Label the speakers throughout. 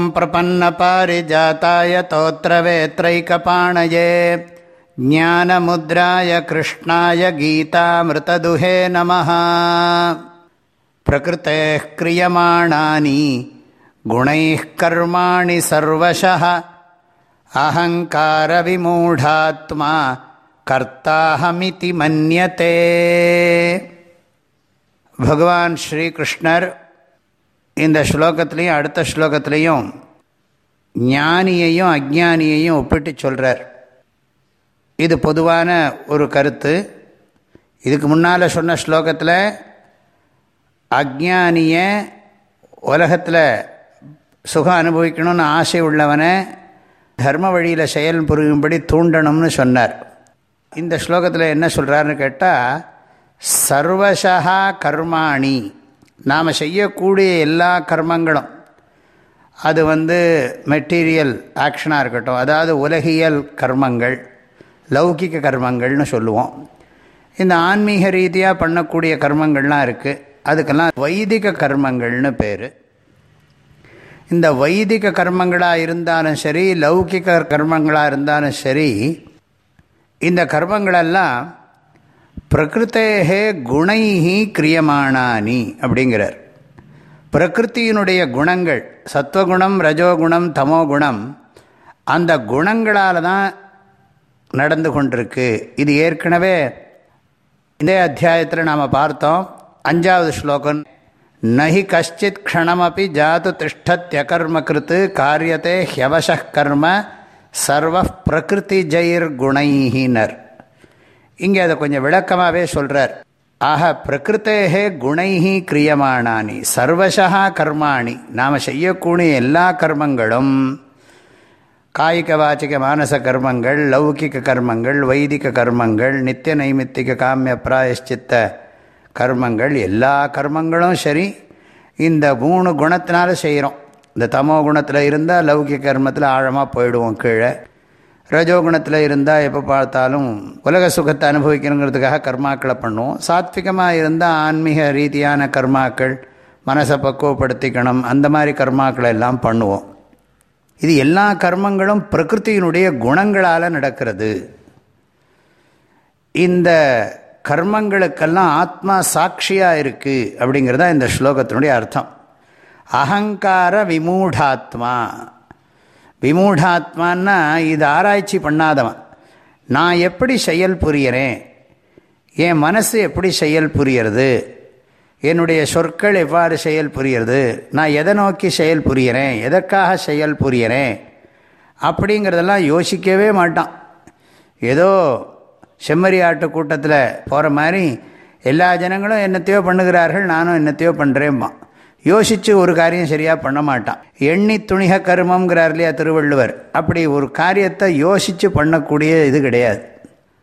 Speaker 1: ॐ प्रपन्नपारिजाताय तोत्रवेत्रैकपाणये ज्ञानमुद्राय कृष्णाय गीतामृतदुहे नमः प्रकृतेः क्रियमाणानि गुणैः कर्माणि सर्वशः अहङ्कारविमूढात्मा கர்த்தாஹமிதி மன்யத்தே பகவான் ஸ்ரீகிருஷ்ணர் இந்த ஸ்லோகத்திலையும் அடுத்த ஸ்லோகத்திலையும் ஞானியையும் அஜானியையும் ஒப்பிட்டு சொல்கிறார் இது பொதுவான ஒரு கருத்து. இதுக்கு முன்னால் சொன்ன ஸ்லோகத்தில் அஜானிய உலகத்தில் சுகம் அனுபவிக்கணும்னு ஆசை உள்ளவனை தர்ம வழியில் செயல் புரியும்படி தூண்டணும்னு சொன்னார். இந்த ஸ்லோகத்தில் என்ன சொல்கிறாருன்னு கேட்டால் சர்வசா கர்மாணி. நாம் செய்யக்கூடிய எல்லா கர்மங்களும் அது வந்து மெட்டீரியல் ஆக்ஷனாக இருக்கட்டும் அதாவது உலகியல் கர்மங்கள் லௌகிக கர்மங்கள்னு சொல்லுவோம். இந்த ஆன்மீக ரீதியாக பண்ணக்கூடிய கர்மங்கள்லாம் இருக்குது அதுக்கெல்லாம் வைதிக கர்மங்கள்னு பேர். இந்த வைதிக கர்மங்களாக இருந்தாலும் சரி லௌகிக கர்மங்களாக இருந்தாலும் சரி இந்த கர்மங்களெல்லாம் பிரகிருத்தேகே குணைஹி கிரியமானானி அப்படிங்கிறார். பிரகிருத்தியினுடைய குணங்கள் சத்வகுணம் ரஜோகுணம் தமோகுணம் அந்த குணங்களால் தான் நடந்து கொண்டிருக்கு. இது ஏற்கனவே இதே அத்தியாயத்தில் நாம் பார்த்தோம். அஞ்சாவது ஸ்லோகம் நஹி கஷ்டித் க்ஷணமபி ஜாது திஷ்டத்யகர்மகிருத்து காரியத்தை ஹியவச கர்ம சர்வ பிரகிருதி ஜெயிர் குணைஹினர். இங்கே அதை கொஞ்சம் விளக்கமாகவே சொல்கிறார் ஆக பிரகிருத்தேகே குணைஹி கிரியமானானி சர்வசா கர்மாணி நாம் செய்யக்கூடிய எல்லா கர்மங்களும் காய்க வாச்சிக மானச கர்மங்கள் லௌகிக கர்மங்கள் வைதிக கர்மங்கள் நித்திய நைமித்திக காமிய பிராயஷ்சித்த கர்மங்கள் எல்லா கர்மங்களும் சரி இந்த மூணு குணத்தினால செய்கிறோம் இந்த தமோ குணத்தில் இருந்தால் லௌகிக கர்மத்தில் ஆழமாக போயிடுவோம் கீழே. ரஜோகுணத்தில் இருந்தால் எப்போ பார்த்தாலும் உலக சுகத்தை அனுபவிக்கணுங்கிறதுக்காக கர்மாக்களை பண்ணுவோம். சாத்விகமாக இருந்தால் ஆன்மீக ரீதியான கர்மாக்கள் மனசை பக்குவப்படுத்திக்கணும் அந்த மாதிரி கர்மாக்களை எல்லாம் பண்ணுவோம். இது எல்லா கர்மங்களும் பிரகிருத்தியினுடைய குணங்களால் நடக்கிறது. இந்த கர்மங்களுக்கெல்லாம் ஆத்மா சாட்சியாக இருக்குது அப்படிங்கிறதா இந்த ஸ்லோகத்தினுடைய அர்த்தம். அகங்கார விமூடாத்மா. விமூடாத்மான்னா இது ஆராய்ச்சி பண்ணாதவன். நான் எப்படி செயல் புரியறேன்? என் மனசு எப்படி செயல் புரியறது? என்னுடைய சொற்கள் எவ்வாறு செயல் புரிகிறது நான் எதை நோக்கி செயல் புரியறேன்? எதற்காக செயல் புரியறேன்? அப்படிங்கிறதெல்லாம் யோசிக்கவே மாட்டான். ஏதோ செம்மறி ஆட்டு கூட்டத்தில் போகிற மாதிரி எல்லா ஜனங்களும் என்னத்தையோ பண்ணுகிறார்கள் நானும் என்னத்தையோ பண்ணுறேம்மா யோசித்து ஒரு காரியம் சரியாக பண்ண மாட்டான். எண்ணி துணிக கருமங்கிறார் இல்லையா திருவள்ளுவர். அப்படி ஒரு காரியத்தை யோசித்து பண்ணக்கூடிய இது கிடையாது.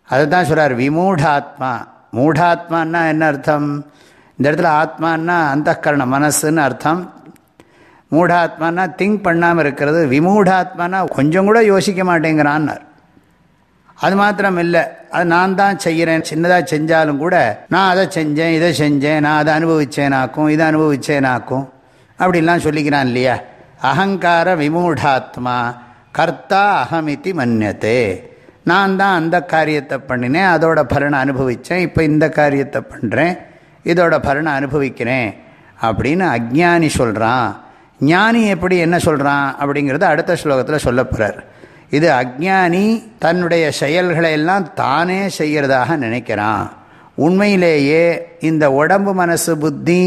Speaker 1: அதுதான் சொல்கிறார் விமூடாத்மா. மூடாத்மான்னா என்ன அர்த்தம்? இந்த இடத்துல ஆத்மானா அந்த கரணம் மனசுன்னு அர்த்தம். மூடாத்மானா திங்க் பண்ணாமல் இருக்கிறது விமூடாத்மானா கொஞ்சம் கூட யோசிக்க மாட்டேங்கிறான்னார். அது மாத்திரம் இல்லை அது நான் தான் செய்கிறேன். சின்னதாக செஞ்சாலும் கூட நான் அதை செஞ்சேன் இதை செஞ்சேன் நான் அதை அனுபவிச்சேனாக்கும் இதை அனுபவிச்சேனாக்கும். அப்படிலாம் சொல்லிக்கிறான் இல்லையா? அகங்கார விமூடாத்மா கர்த்தா அகமிதி மன்னியத்தே நான் தான் அந்த காரியத்தை பண்ணினேன் அதோட பலனை அனுபவித்தேன் இப்போ இந்த காரியத்தை பண்ணுறேன் இதோட பலனை அனுபவிக்கிறேன் அப்படின்னு அஜ்ஞானி சொல்கிறான் ஞானி எப்படி என்ன சொல்கிறான் அப்படிங்கிறத அடுத்த ஸ்லோகத்தில் சொல்ல போகிறார் இது அக்ஞானி தன்னுடைய செயல்களை எல்லாம் தானே செய்கிறதாக நினைக்கிறான். உண்மையிலேயே இந்த உடம்பு மனசு புத்தி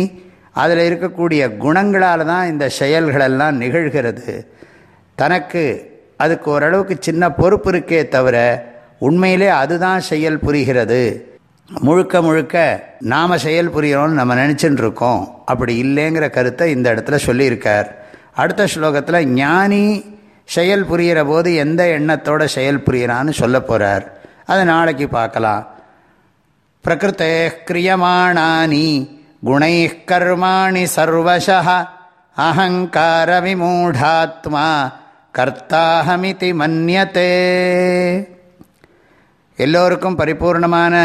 Speaker 1: அதில் இருக்கக்கூடிய குணங்களால் தான் இந்த செயல்களெல்லாம் நிகழ்கிறது. தனக்கு அதுக்கு ஓரளவுக்கு சின்ன பொறுப்பு இருக்கே தவிர உண்மையிலே அதுதான் செயல் புரிகிறது. முழுக்க முழுக்க நாம் செயல் புரியணும்னு நம்ம நினச்சிட்டு இருக்கோம் அப்படி இல்லைங்கிற கருத்தை இந்த இடத்துல சொல்லியிருக்கார். அடுத்த ஸ்லோகத்தில் ஞானி செயல் புரிகிற போது எந்த எண்ணத்தோட செயல் புரியிறான்னு சொல்ல போகிறார் அதை நாளைக்கு பார்க்கலாம். பிரகிருத்தே கிரியமாணானி குணை கர்மாணி சர்வச அகங்கார விமூடாத்மா கர்த்தாஹமிதி மன்னியத்தே எல்லோருக்கும் பரிபூர்ணமான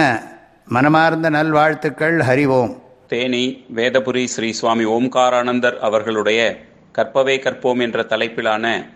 Speaker 1: மனமார்ந்த நல்வாழ்த்துக்கள். ஹரிவோம்
Speaker 2: தேனி வேதபுரி ஸ்ரீ சுவாமி ஓம்காரானந்தர் அவர்களுடைய கற்பவே கற்போம் என்ற தலைப்பிலான